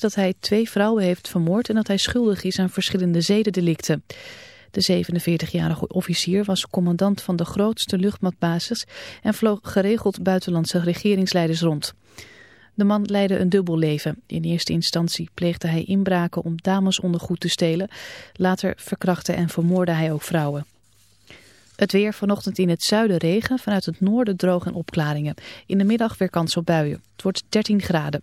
dat hij twee vrouwen heeft vermoord en dat hij schuldig is aan verschillende zedendelicten. De 47-jarige officier was commandant van de grootste luchtmachtbasis en vloog geregeld buitenlandse regeringsleiders rond. De man leidde een dubbel leven. In eerste instantie pleegde hij inbraken om damesondergoed te stelen. Later verkrachtte en vermoorde hij ook vrouwen. Het weer vanochtend in het zuiden regen, vanuit het noorden droog en opklaringen. In de middag weer kans op buien. Het wordt 13 graden.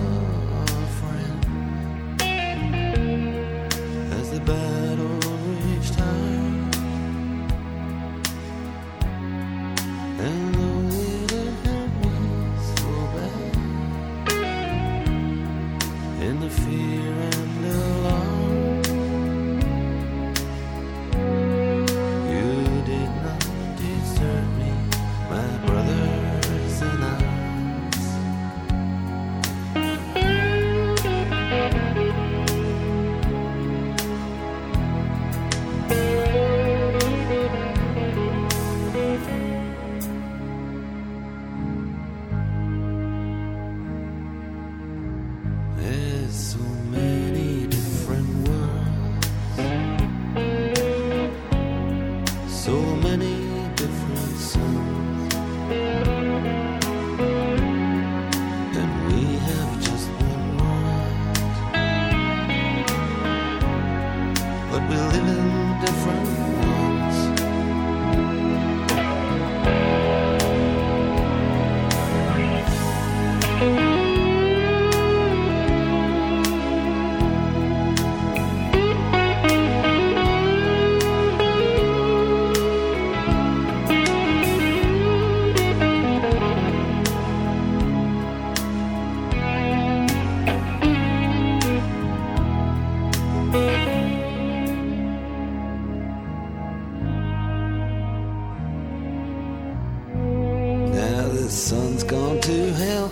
sun's gone to hell.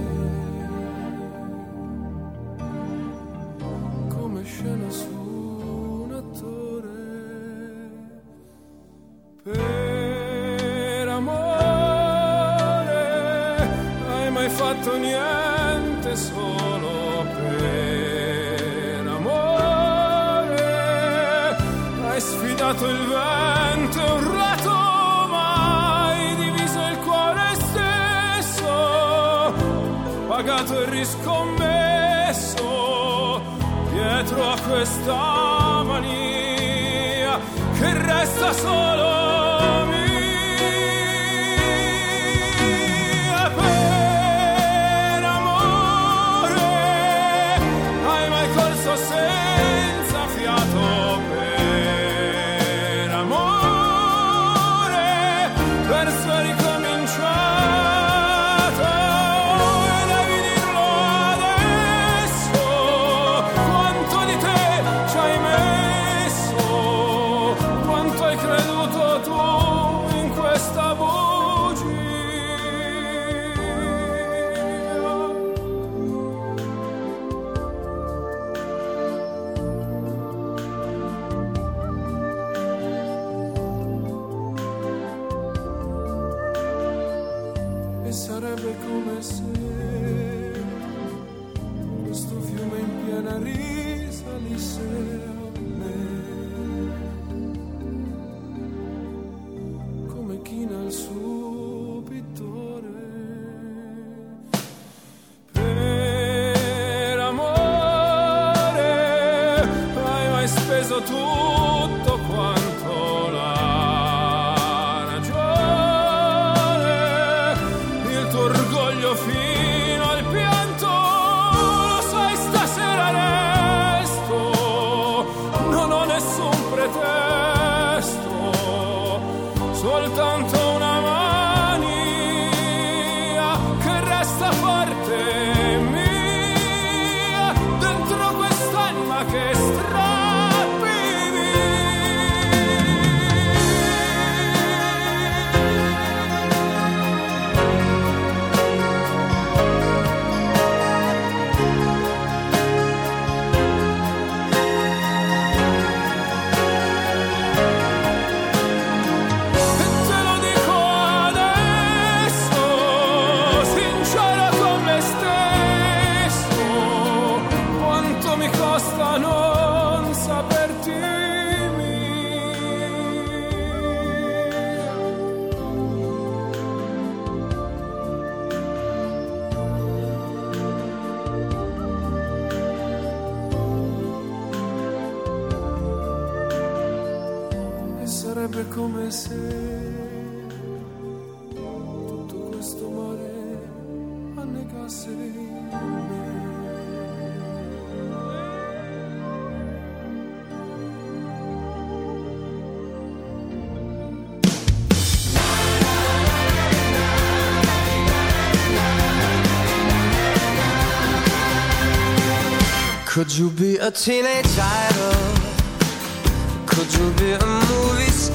come se tutto questo mare annegasse me. Could you be a teenage idol? Could you be a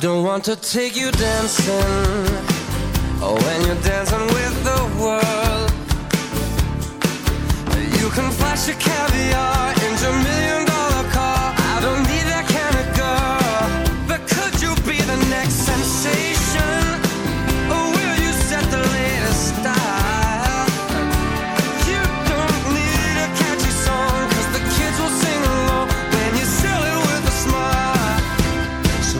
don't want to take you dancing oh, when you're dancing with the world. You can flash your caviar into millions.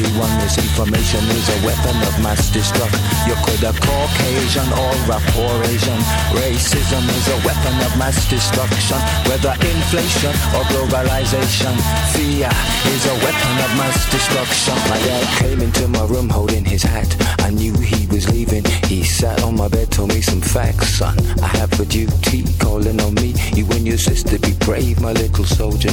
everyone. Misinformation is a weapon of mass destruction. You could have Caucasian or a poor Asian. Racism is a weapon of mass destruction. Whether inflation or globalization, fear is a weapon of mass destruction. My dad came into my room holding his hat. I knew he was leaving. He sat on my bed, told me some facts, son. I have a duty calling on me. You and your sister, be brave, my little soldier.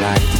tonight.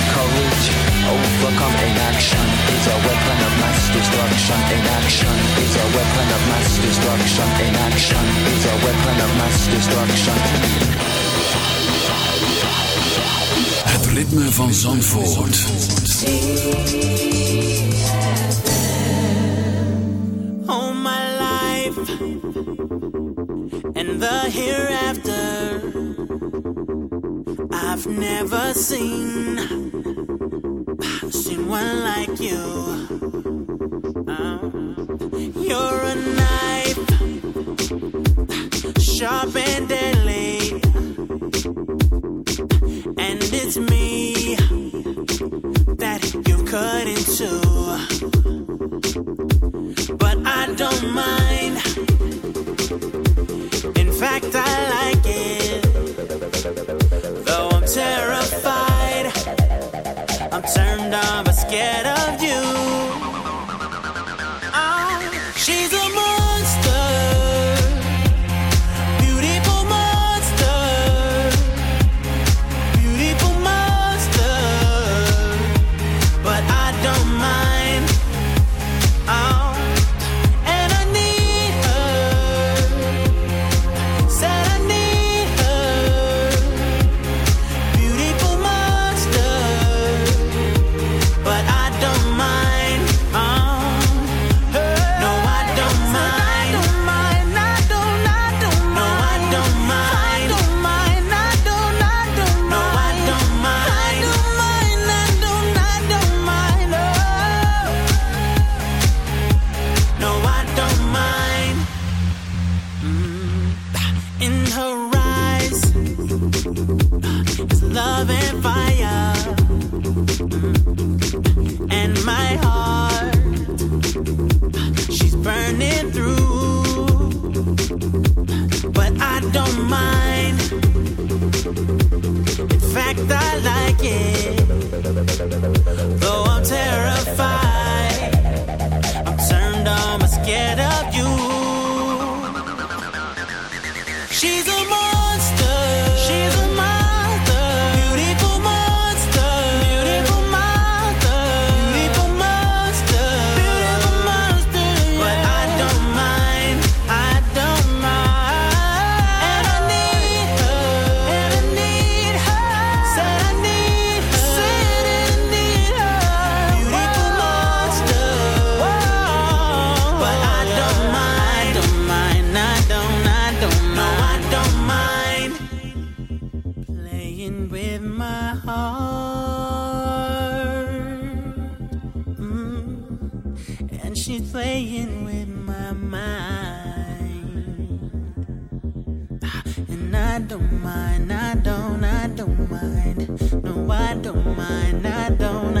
courage, overcome inaction is a weapon of mass destruction. Inaction is a weapon of mass destruction. Inaction is a weapon of mass destruction. Het ritme van Zandvoort. all my life and the hereafter. I've never seen seen one like you. Uh, you're a knife, sharp and deadly, and it's me that you cut into but I don't mind. In fact, I like it. Terrified, I'm turned on but scared of you. playing with my mind. Ah, and I don't mind, I don't, I don't mind. No, I don't mind, I don't. I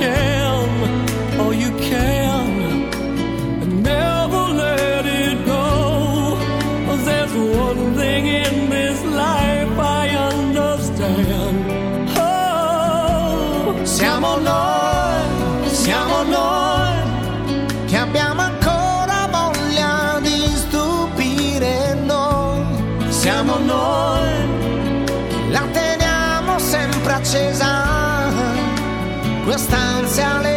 can, oh you can. sound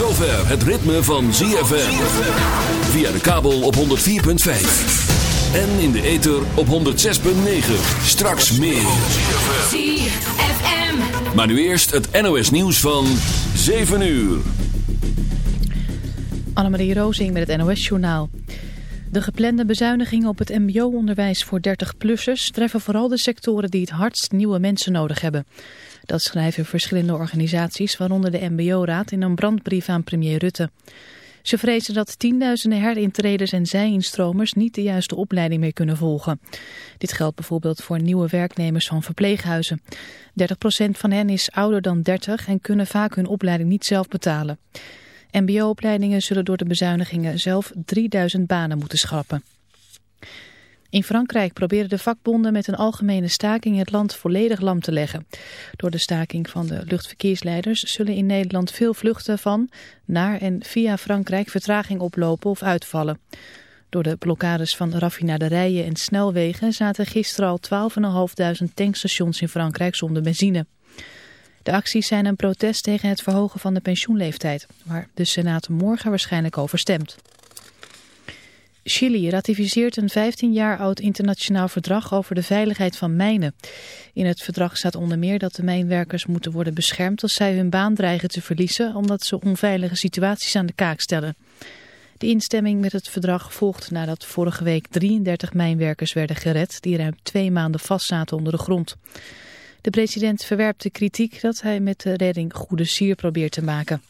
zover het ritme van ZFM. Via de kabel op 104.5. En in de ether op 106.9. Straks meer. ZFM. Maar nu eerst het NOS nieuws van 7 uur. Annemarie Rozing met het NOS-journaal. De geplande bezuinigingen op het mbo-onderwijs voor 30-plussers treffen vooral de sectoren die het hardst nieuwe mensen nodig hebben. Dat schrijven verschillende organisaties, waaronder de mbo-raad, in een brandbrief aan premier Rutte. Ze vrezen dat tienduizenden herintreders en zij-instromers niet de juiste opleiding meer kunnen volgen. Dit geldt bijvoorbeeld voor nieuwe werknemers van verpleeghuizen. 30% van hen is ouder dan 30 en kunnen vaak hun opleiding niet zelf betalen. MBO-opleidingen zullen door de bezuinigingen zelf 3000 banen moeten schrappen. In Frankrijk proberen de vakbonden met een algemene staking het land volledig lam te leggen. Door de staking van de luchtverkeersleiders zullen in Nederland veel vluchten van, naar en via Frankrijk vertraging oplopen of uitvallen. Door de blokkades van raffinaderijen en snelwegen zaten gisteren al 12.500 tankstations in Frankrijk zonder benzine. De acties zijn een protest tegen het verhogen van de pensioenleeftijd, waar de Senaat morgen waarschijnlijk over stemt. Chili ratificeert een 15 jaar oud internationaal verdrag over de veiligheid van mijnen. In het verdrag staat onder meer dat de mijnwerkers moeten worden beschermd als zij hun baan dreigen te verliezen omdat ze onveilige situaties aan de kaak stellen. De instemming met het verdrag volgt nadat vorige week 33 mijnwerkers werden gered die ruim twee maanden vastzaten onder de grond. De president verwerpt de kritiek dat hij met de redding goede sier probeert te maken.